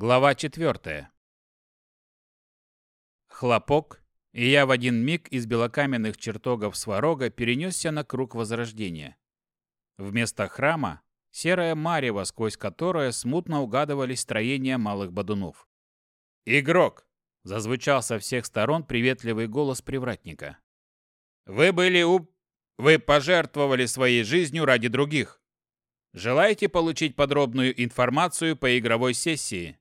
Глава 4. Хлопок, и я в один миг из белокаменных чертогов Сварога перенесся на круг Возрождения. Вместо храма — серое марево, сквозь которое смутно угадывались строения малых бодунов. «Игрок!» — зазвучал со всех сторон приветливый голос привратника. «Вы были у... Вы пожертвовали своей жизнью ради других. Желаете получить подробную информацию по игровой сессии?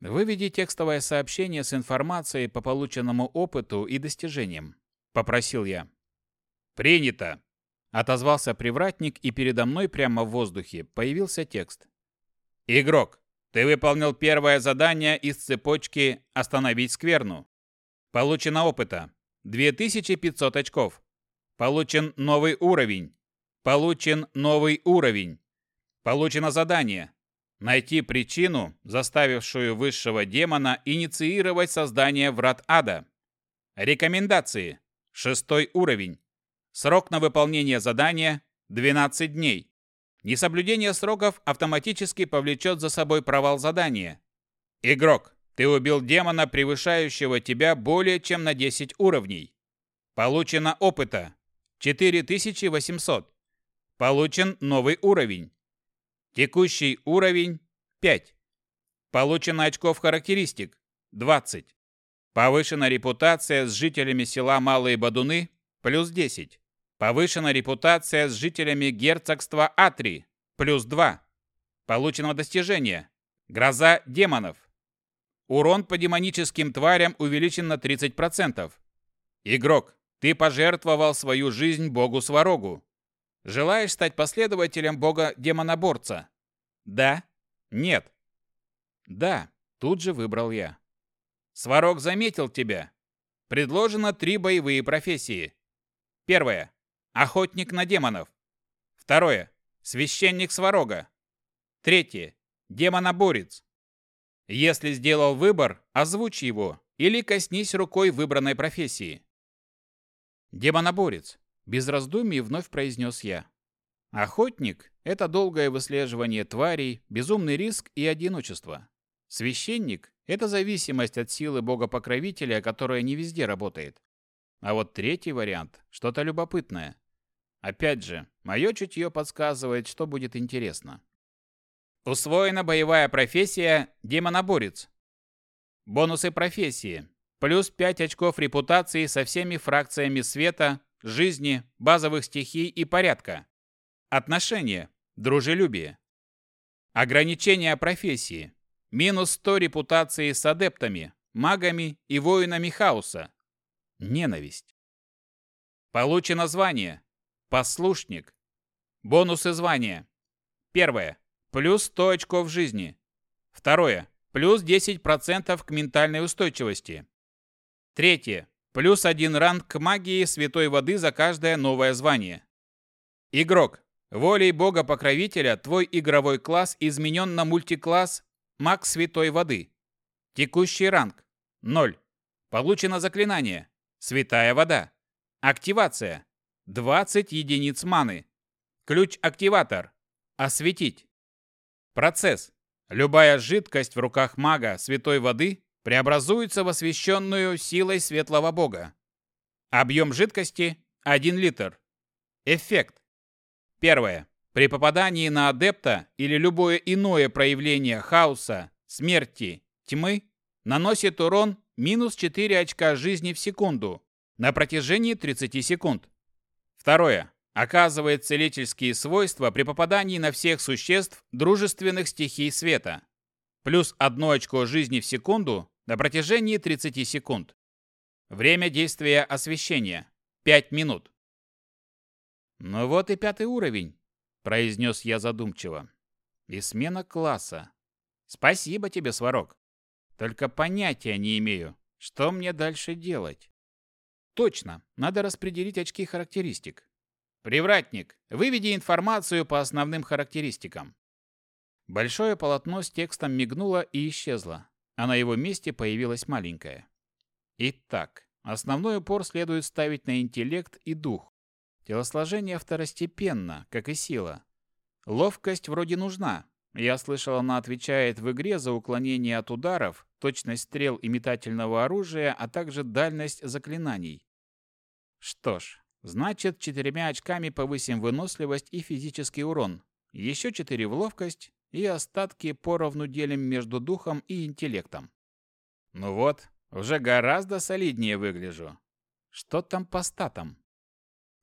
Выведи текстовое сообщение с информацией по полученному опыту и достижениям, попросил я. Принято, отозвался привратник, и передо мной прямо в воздухе появился текст. Игрок, ты выполнил первое задание из цепочки «Остановить скверну». Получено опыта 2500 очков. Получен новый уровень. Получен новый уровень. Получено задание. Найти причину, заставившую высшего демона инициировать создание врат ада. Рекомендации. Шестой уровень. Срок на выполнение задания – 12 дней. Несоблюдение сроков автоматически повлечет за собой провал задания. Игрок, ты убил демона, превышающего тебя более чем на 10 уровней. Получено опыта 4800. Получен новый уровень. Текущий уровень 5. Получено очков характеристик 20. Повышена репутация с жителями села Малые Бадуны плюс 10. Повышена репутация с жителями герцогства Атри плюс 2. Получено достижение. Гроза демонов. Урон по демоническим тварям увеличен на 30%. Игрок, ты пожертвовал свою жизнь богу Сварогу. Желаешь стать последователем бога-демоноборца? Да? Нет? Да, тут же выбрал я. Сварог заметил тебя. Предложено три боевые профессии. Первое. Охотник на демонов. Второе. Священник Сварога. Третье. Демоноборец. Если сделал выбор, озвучь его или коснись рукой выбранной профессии. Демоноборец. Без раздумий вновь произнес я. Охотник – это долгое выслеживание тварей, безумный риск и одиночество. Священник – это зависимость от силы бога-покровителя, которая не везде работает. А вот третий вариант – что-то любопытное. Опять же, мое чутье подсказывает, что будет интересно. Усвоена боевая профессия «Демоноборец». Бонусы профессии. Плюс 5 очков репутации со всеми фракциями света, жизни, базовых стихий и порядка. Отношения, дружелюбие. Ограничения профессии. Минус 100 репутации с адептами, магами и воинами хаоса. Ненависть. Получено звание. Послушник. Бонусы звания. Первое. Плюс 100 очков жизни. Второе. Плюс 10% к ментальной устойчивости. Третье. Плюс один ранг к магии святой воды за каждое новое звание. Игрок. Волей бога-покровителя твой игровой класс изменен на мультикласс маг святой воды. Текущий ранг. 0. Получено заклинание. Святая вода. Активация. 20 единиц маны. Ключ-активатор. Осветить. Процесс. Любая жидкость в руках мага святой воды преобразуется в освященную силой светлого бога. Объем жидкости – 1 литр. Эффект. Первое. При попадании на адепта или любое иное проявление хаоса, смерти, тьмы наносит урон минус 4 очка жизни в секунду на протяжении 30 секунд. Второе. Оказывает целительские свойства при попадании на всех существ дружественных стихий света. Плюс 1 очко жизни в секунду на протяжении 30 секунд. Время действия освещения – 5 минут. «Ну вот и пятый уровень», – произнес я задумчиво. «И смена класса. Спасибо тебе, Сварог. Только понятия не имею, что мне дальше делать». «Точно, надо распределить очки характеристик. Привратник, выведи информацию по основным характеристикам». Большое полотно с текстом мигнуло и исчезло а на его месте появилась маленькая. Итак, основной упор следует ставить на интеллект и дух. Телосложение второстепенно, как и сила. Ловкость вроде нужна, Я слышал, она отвечает в игре за уклонение от ударов, точность стрел и метательного оружия, а также дальность заклинаний. Что ж, значит, четырьмя очками повысим выносливость и физический урон. Еще четыре в ловкость, и остатки поровну делим между духом и интеллектом. Ну вот, уже гораздо солиднее выгляжу. Что там по статам?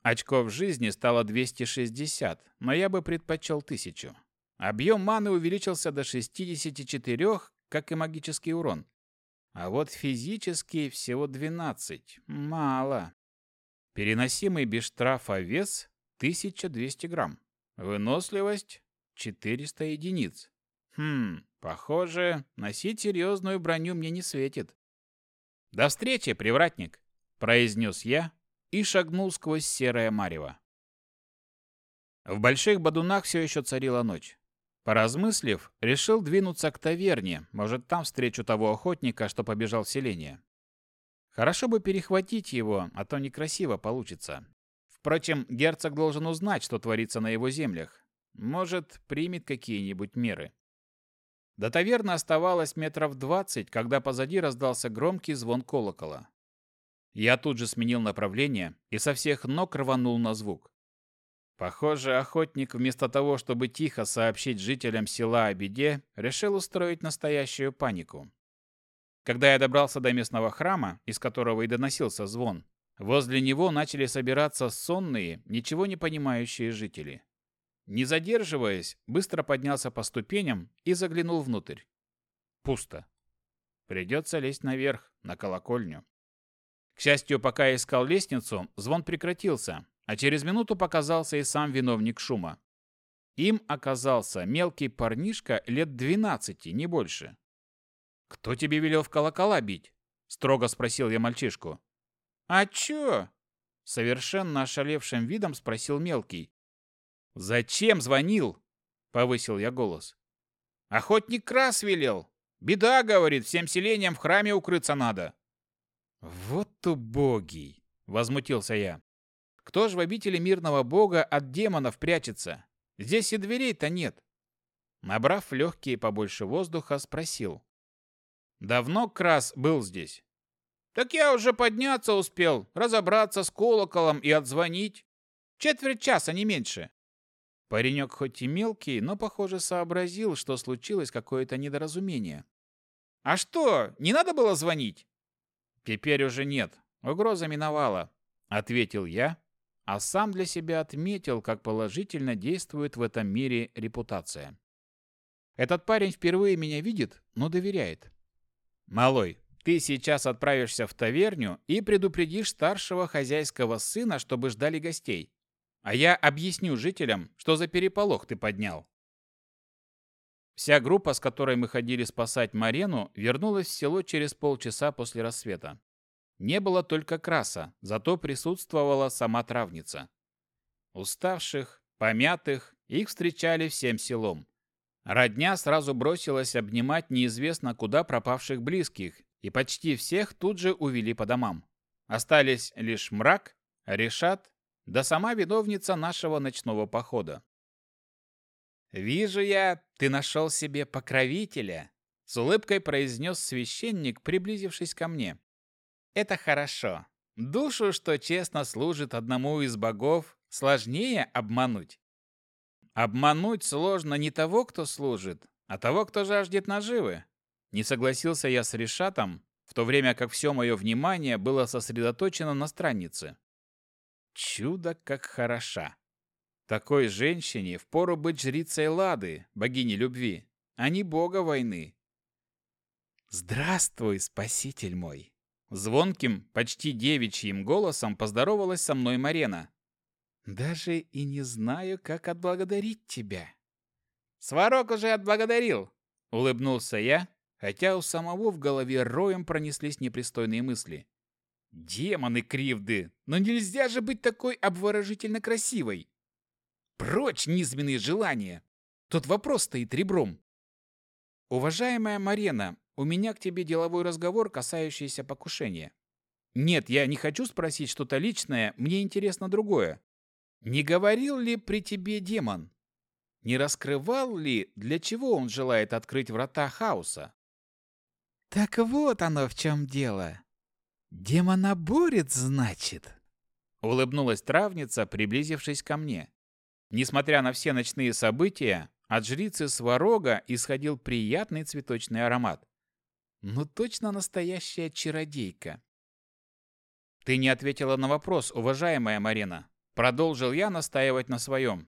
Очков жизни стало 260, но я бы предпочел тысячу. Объем маны увеличился до 64, как и магический урон. А вот физический всего 12. Мало. Переносимый без штрафа вес 1200 грамм. Выносливость 400 единиц. Хм, похоже, носить серьезную броню мне не светит. «До встречи, привратник!» – произнес я и шагнул сквозь серое марево. В больших бадунах все еще царила ночь. Поразмыслив, решил двинуться к таверне, может, там встречу того охотника, что побежал в селение. Хорошо бы перехватить его, а то некрасиво получится. Впрочем, герцог должен узнать, что творится на его землях. Может, примет какие-нибудь меры. До таверны оставалось метров двадцать, когда позади раздался громкий звон колокола. Я тут же сменил направление и со всех ног рванул на звук. Похоже, охотник вместо того, чтобы тихо сообщить жителям села о беде, решил устроить настоящую панику. Когда я добрался до местного храма, из которого и доносился звон, возле него начали собираться сонные, ничего не понимающие жители. Не задерживаясь, быстро поднялся по ступеням и заглянул внутрь. Пусто. Придется лезть наверх, на колокольню. К счастью, пока я искал лестницу, звон прекратился, а через минуту показался и сам виновник шума. Им оказался мелкий парнишка лет двенадцати, не больше. «Кто тебе велел в колокола бить?» – строго спросил я мальчишку. «А чё?» – совершенно ошалевшим видом спросил мелкий. «Зачем звонил?» – повысил я голос. «Охотник Крас велел. Беда, говорит, всем селениям в храме укрыться надо». «Вот убогий!» – возмутился я. Кто же в обители мирного бога от демонов прячется? Здесь и дверей-то нет. Набрав легкие побольше воздуха, спросил. Давно Крас был здесь? Так я уже подняться успел, разобраться с колоколом и отзвонить. Четверть часа, не меньше. Паренек хоть и мелкий, но, похоже, сообразил, что случилось какое-то недоразумение. «А что, не надо было звонить?» «Теперь уже нет. Угроза миновала», — ответил я, а сам для себя отметил, как положительно действует в этом мире репутация. Этот парень впервые меня видит, но доверяет. «Малой, ты сейчас отправишься в таверню и предупредишь старшего хозяйского сына, чтобы ждали гостей. А я объясню жителям, что за переполох ты поднял». Вся группа, с которой мы ходили спасать Марену, вернулась в село через полчаса после рассвета. Не было только краса, зато присутствовала сама травница. Уставших, помятых, их встречали всем селом. Родня сразу бросилась обнимать неизвестно куда пропавших близких, и почти всех тут же увели по домам. Остались лишь мрак, решат, да сама виновница нашего ночного похода. «Вижу я, ты нашел себе покровителя», — с улыбкой произнес священник, приблизившись ко мне. Это хорошо. Душу, что честно служит одному из богов, сложнее обмануть. Обмануть сложно не того, кто служит, а того, кто жаждет наживы. Не согласился я с Решатом, в то время как все мое внимание было сосредоточено на страннице. Чудо как хороша. Такой женщине впору быть жрицей Лады, богини любви, а не бога войны. Здравствуй, спаситель мой! Звонким, почти девичьим голосом поздоровалась со мной Марена. «Даже и не знаю, как отблагодарить тебя». «Сварог уже отблагодарил», — улыбнулся я, хотя у самого в голове роем пронеслись непристойные мысли. «Демоны кривды! Но нельзя же быть такой обворожительно красивой!» «Прочь низменные желания! Тут вопрос стоит ребром!» «Уважаемая Марена, у меня к тебе деловой разговор, касающийся покушения. Нет, я не хочу спросить что-то личное, мне интересно другое. Не говорил ли при тебе демон? не раскрывал ли, для чего он желает открыть врата хаоса. «Так вот оно в чем дело. Демоноборец, значит?» Улыбнулась травница, приблизившись ко мне. Несмотря на все ночные события, от жрицы Сварога исходил приятный цветочный аромат. Ну точно настоящая чародейка. Ты не ответила на вопрос, уважаемая Марина. Продолжил я настаивать на своем.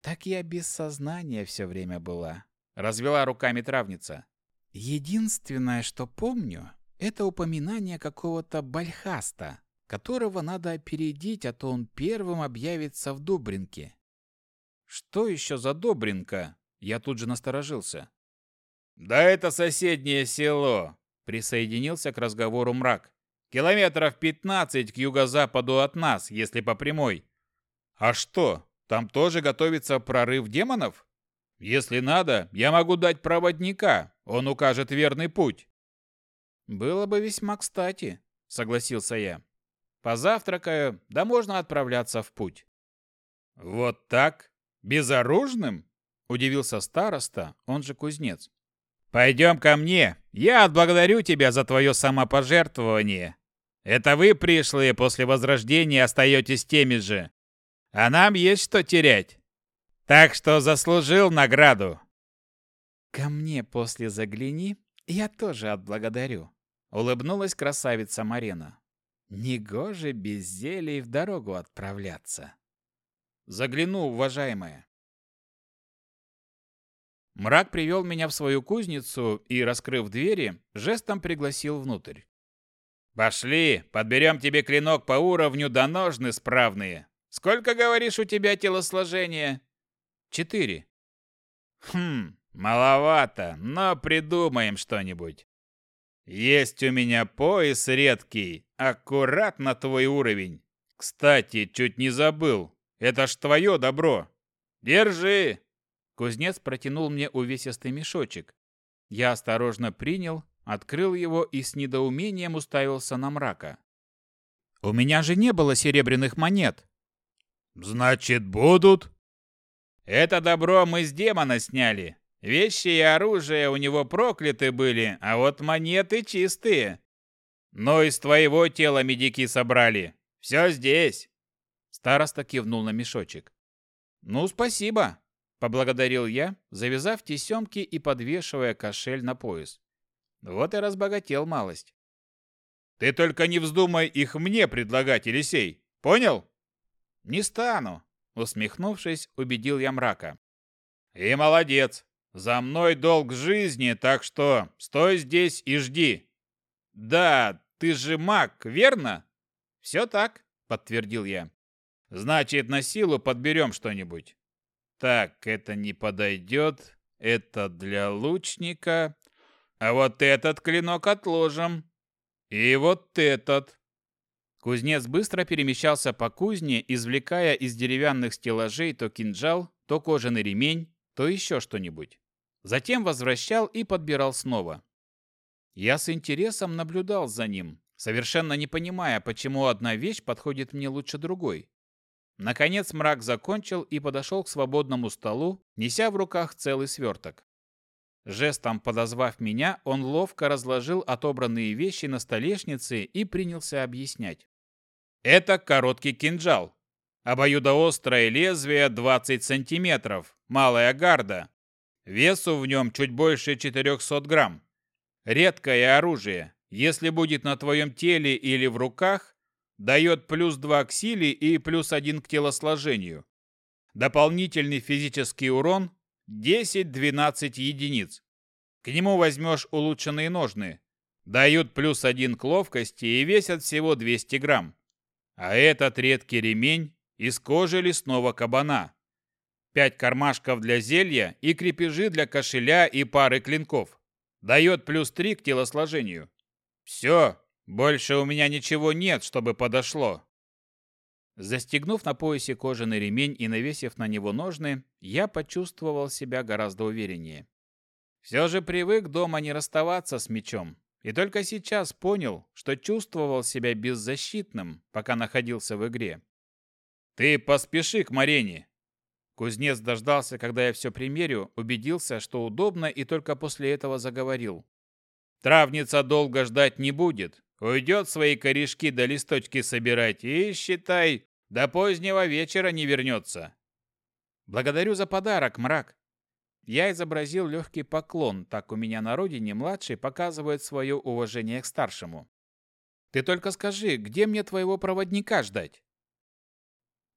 Так я без сознания все время была. Развела руками травница. Единственное, что помню, это упоминание какого-то бальхаста, которого надо опередить, а то он первым объявится в Добринке. Что еще за Добринка? Я тут же насторожился. Да это соседнее село, присоединился к разговору мрак. Километров 15 к юго-западу от нас, если по прямой. А что, там тоже готовится прорыв демонов? Если надо, я могу дать проводника, он укажет верный путь. Было бы весьма кстати, согласился я. Позавтракаю, да можно отправляться в путь. Вот так? Безоружным? Удивился староста, он же кузнец. Пойдем ко мне. Я отблагодарю тебя за твое самопожертвование. Это вы, пришлые, после возрождения остаетесь теми же. А нам есть что терять. Так что заслужил награду. Ко мне после загляни, я тоже отблагодарю. Улыбнулась красавица Марина. Негоже без зелий в дорогу отправляться. Загляну, уважаемая. Мрак привел меня в свою кузницу и, раскрыв двери, жестом пригласил внутрь. «Пошли, подберем тебе клинок по уровню до ножны справные. Сколько, говоришь, у тебя телосложение?» «Четыре». «Хм, маловато, но придумаем что-нибудь. Есть у меня пояс редкий, аккуратно твой уровень. Кстати, чуть не забыл, это ж твое добро. Держи!» Кузнец протянул мне увесистый мешочек. Я осторожно принял, открыл его и с недоумением уставился на мрака. «У меня же не было серебряных монет!» «Значит, будут?» «Это добро мы с демона сняли. Вещи и оружие у него прокляты были, а вот монеты чистые. Но из твоего тела медики собрали. Все здесь!» Староста кивнул на мешочек. «Ну, спасибо!» Поблагодарил я, завязав тесемки и подвешивая кошель на пояс. Вот и разбогател малость. «Ты только не вздумай их мне предлагать, Елисей! Понял?» «Не стану!» Усмехнувшись, убедил я мрака. «И молодец! За мной долг жизни, так что стой здесь и жди!» «Да, ты же маг, верно?» «Все так», — подтвердил я. «Значит, на силу подберем что-нибудь. Так, это не подойдет. Это для лучника. А вот этот клинок отложим. И вот этот. Кузнец быстро перемещался по кузне, извлекая из деревянных стеллажей то кинжал, то кожаный ремень, то еще что-нибудь. Затем возвращал и подбирал снова. Я с интересом наблюдал за ним, совершенно не понимая, почему одна вещь подходит мне лучше другой. Наконец мрак закончил и подошел к свободному столу, неся в руках целый сверток. Жестом подозвав меня, он ловко разложил отобранные вещи на столешнице и принялся объяснять. «Это короткий кинжал. Обоюдоострое лезвие 20 сантиметров, малая гарда. Весу в нем чуть больше 400 грамм. Редкое оружие. Если будет на твоем теле или в руках, Дает плюс 2 к силе и плюс 1 к телосложению. Дополнительный физический урон 10-12 единиц. К нему возьмешь улучшенные ножны. Дают плюс 1 к ловкости и весят всего 200 грамм. А этот редкий ремень из кожи лесного кабана. 5 кармашков для зелья и крепежи для кошеля и пары клинков. Дает плюс 3 к телосложению. Все, больше у меня ничего нет, чтобы подошло. Застегнув на поясе кожаный ремень и навесив на него ножны, я почувствовал себя гораздо увереннее. Все же привык дома не расставаться с мечом, и только сейчас понял, что чувствовал себя беззащитным, пока находился в игре. «Ты поспеши к Марене!» Кузнец дождался, когда я все примерю, убедился, что удобно, и только после этого заговорил. Травница долго ждать не будет. Уйдет свои корешки до листочки собирать и, считай, до позднего вечера не вернется. Благодарю за подарок, мрак. Я изобразил легкий поклон, так у меня на родине младший показывает свое уважение к старшему. Ты только скажи, где мне твоего проводника ждать?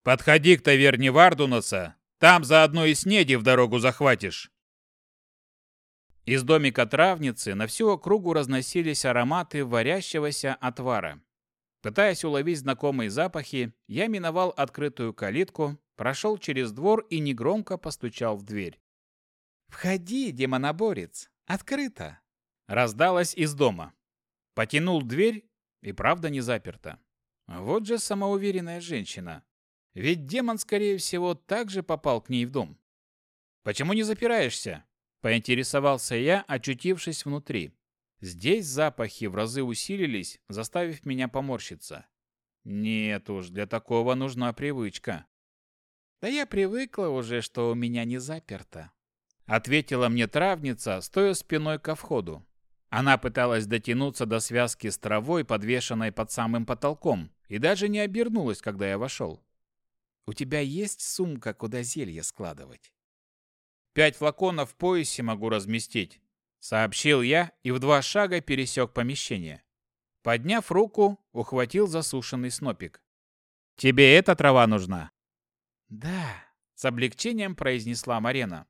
Подходи к таверне Вардунаса, там заодно и снеди в дорогу захватишь. Из домика травницы на всю округу разносились ароматы варящегося отвара. Пытаясь уловить знакомые запахи, я миновал открытую калитку, прошел через двор и негромко постучал в дверь. «Входи, демоноборец! Открыто!» Раздалось из дома. Потянул дверь, и правда не заперта. Вот же самоуверенная женщина. Ведь демон, скорее всего, также попал к ней в дом. «Почему не запираешься?» Поинтересовался я, очутившись внутри. Здесь запахи в разы усилились, заставив меня поморщиться. Нет уж, для такого нужна привычка. Да я привыкла уже, что у меня не заперто. Ответила мне травница, стоя спиной ко входу. Она пыталась дотянуться до связки с травой, подвешенной под самым потолком, и даже не обернулась, когда я вошел. «У тебя есть сумка, куда зелье складывать?» Пять флаконов в поясе могу разместить», — сообщил я и в два шага пересек помещение. Подняв руку, ухватил засушенный снопик. «Тебе эта трава нужна?» «Да», — с облегчением произнесла Марена.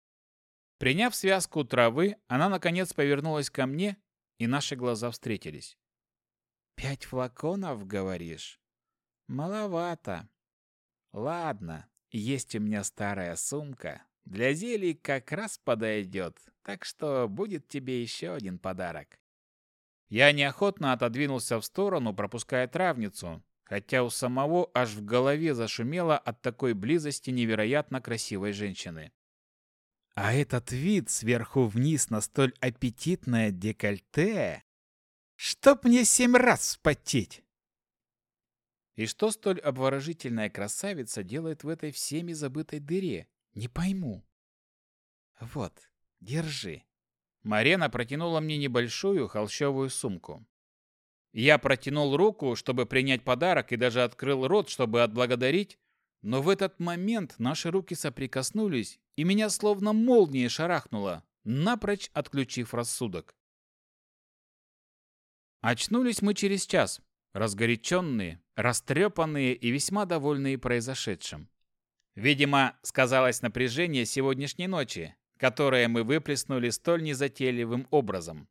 Приняв связку травы, она наконец повернулась ко мне, и наши глаза встретились. «Пять флаконов, говоришь? Маловато. Ладно, есть у меня старая сумка, для зелий как раз подойдет, так что будет тебе еще один подарок. Я неохотно отодвинулся в сторону, пропуская травницу, хотя у самого аж в голове зашумело от такой близости невероятно красивой женщины. А этот вид сверху вниз на столь аппетитное декольте... Чтоб мне семь раз вспотеть! И что столь обворожительная красавица делает в этой всеми забытой дыре? Не пойму. Вот, держи. Марена протянула мне небольшую холщовую сумку. Я протянул руку, чтобы принять подарок, и даже открыл рот, чтобы отблагодарить, но в этот момент наши руки соприкоснулись, и меня словно молнией шарахнуло, напрочь отключив рассудок. Очнулись мы через час, разгоряченные, растрепанные и весьма довольные произошедшим. Видимо, сказалось напряжение сегодняшней ночи, которое мы выплеснули столь незатейливым образом.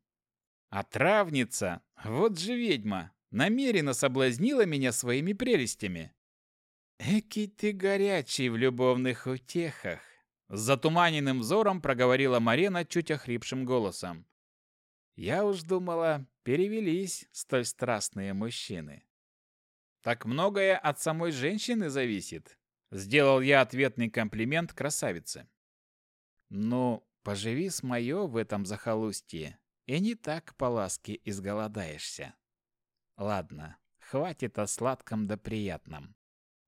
А травница, вот же ведьма, намеренно соблазнила меня своими прелестями. «Эки ты горячий в любовных утехах!» С затуманенным взором проговорила Марена чуть охрипшим голосом. «Я уж думала, перевелись столь страстные мужчины». «Так многое от самой женщины зависит», Сделал я ответный комплимент красавице. «Ну, поживи с моё в этом захолустье, и не так по ласке изголодаешься. Ладно, хватит о сладком да приятном».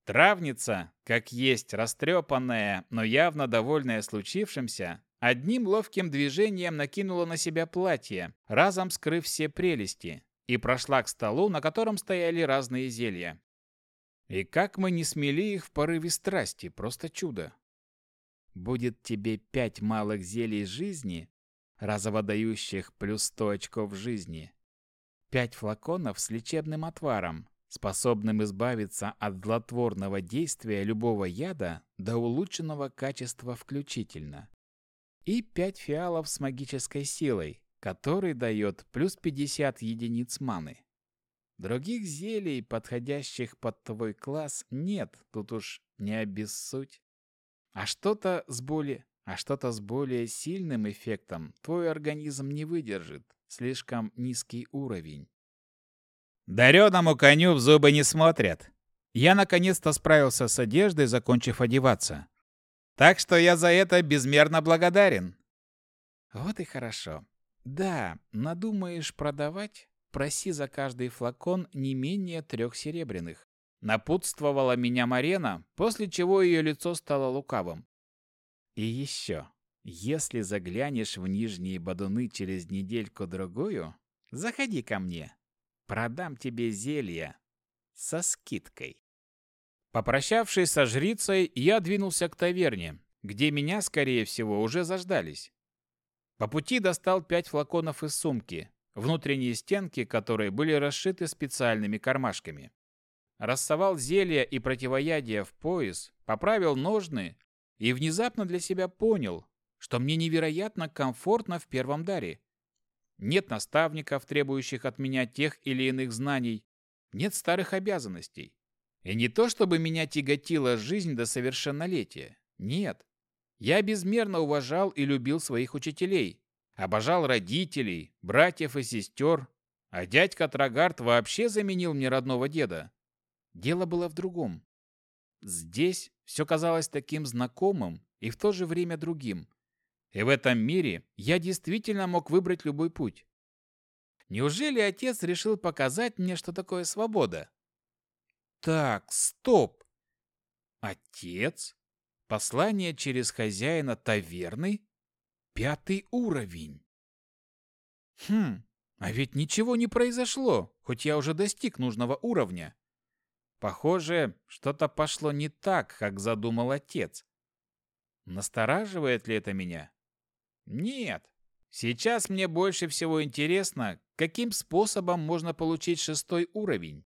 Травница, как есть растрепанная, но явно довольная случившимся, одним ловким движением накинула на себя платье, разом скрыв все прелести, и прошла к столу, на котором стояли разные зелья. И как мы не смели их в порыве страсти, просто чудо. Будет тебе пять малых зелий жизни, разово дающих плюс сто очков жизни. Пять флаконов с лечебным отваром, способным избавиться от злотворного действия любого яда до улучшенного качества включительно. И пять фиалов с магической силой, который дает плюс 50 единиц маны. Других зелий, подходящих под твой класс, нет, тут уж не обессудь. А что-то с более, а что-то с более сильным эффектом твой организм не выдержит. Слишком низкий уровень. Дареному коню в зубы не смотрят. Я наконец-то справился с одеждой, закончив одеваться. Так что я за это безмерно благодарен. Вот и хорошо. Да, надумаешь продавать? проси за каждый флакон не менее трех серебряных. Напутствовала меня Марена, после чего ее лицо стало лукавым. И еще, если заглянешь в нижние бадуны через недельку-другую, заходи ко мне. Продам тебе зелья со скидкой. Попрощавшись со жрицей, я двинулся к таверне, где меня, скорее всего, уже заждались. По пути достал пять флаконов из сумки, внутренние стенки которые были расшиты специальными кармашками. Рассовал зелья и противоядия в пояс, поправил ножны и внезапно для себя понял, что мне невероятно комфортно в первом даре. Нет наставников, требующих от меня тех или иных знаний, нет старых обязанностей. И не то, чтобы меня тяготила жизнь до совершеннолетия. Нет. Я безмерно уважал и любил своих учителей. Обожал родителей, братьев и сестер. А дядька Трагард вообще заменил мне родного деда. Дело было в другом. Здесь все казалось таким знакомым и в то же время другим. И в этом мире я действительно мог выбрать любой путь. Неужели отец решил показать мне, что такое свобода? Так, стоп. Отец? Послание через хозяина таверны? Пятый уровень. Хм, а ведь ничего не произошло, хоть я уже достиг нужного уровня. Похоже, что-то пошло не так, как задумал отец. Настораживает ли это меня? Нет. Сейчас мне больше всего интересно, каким способом можно получить шестой уровень.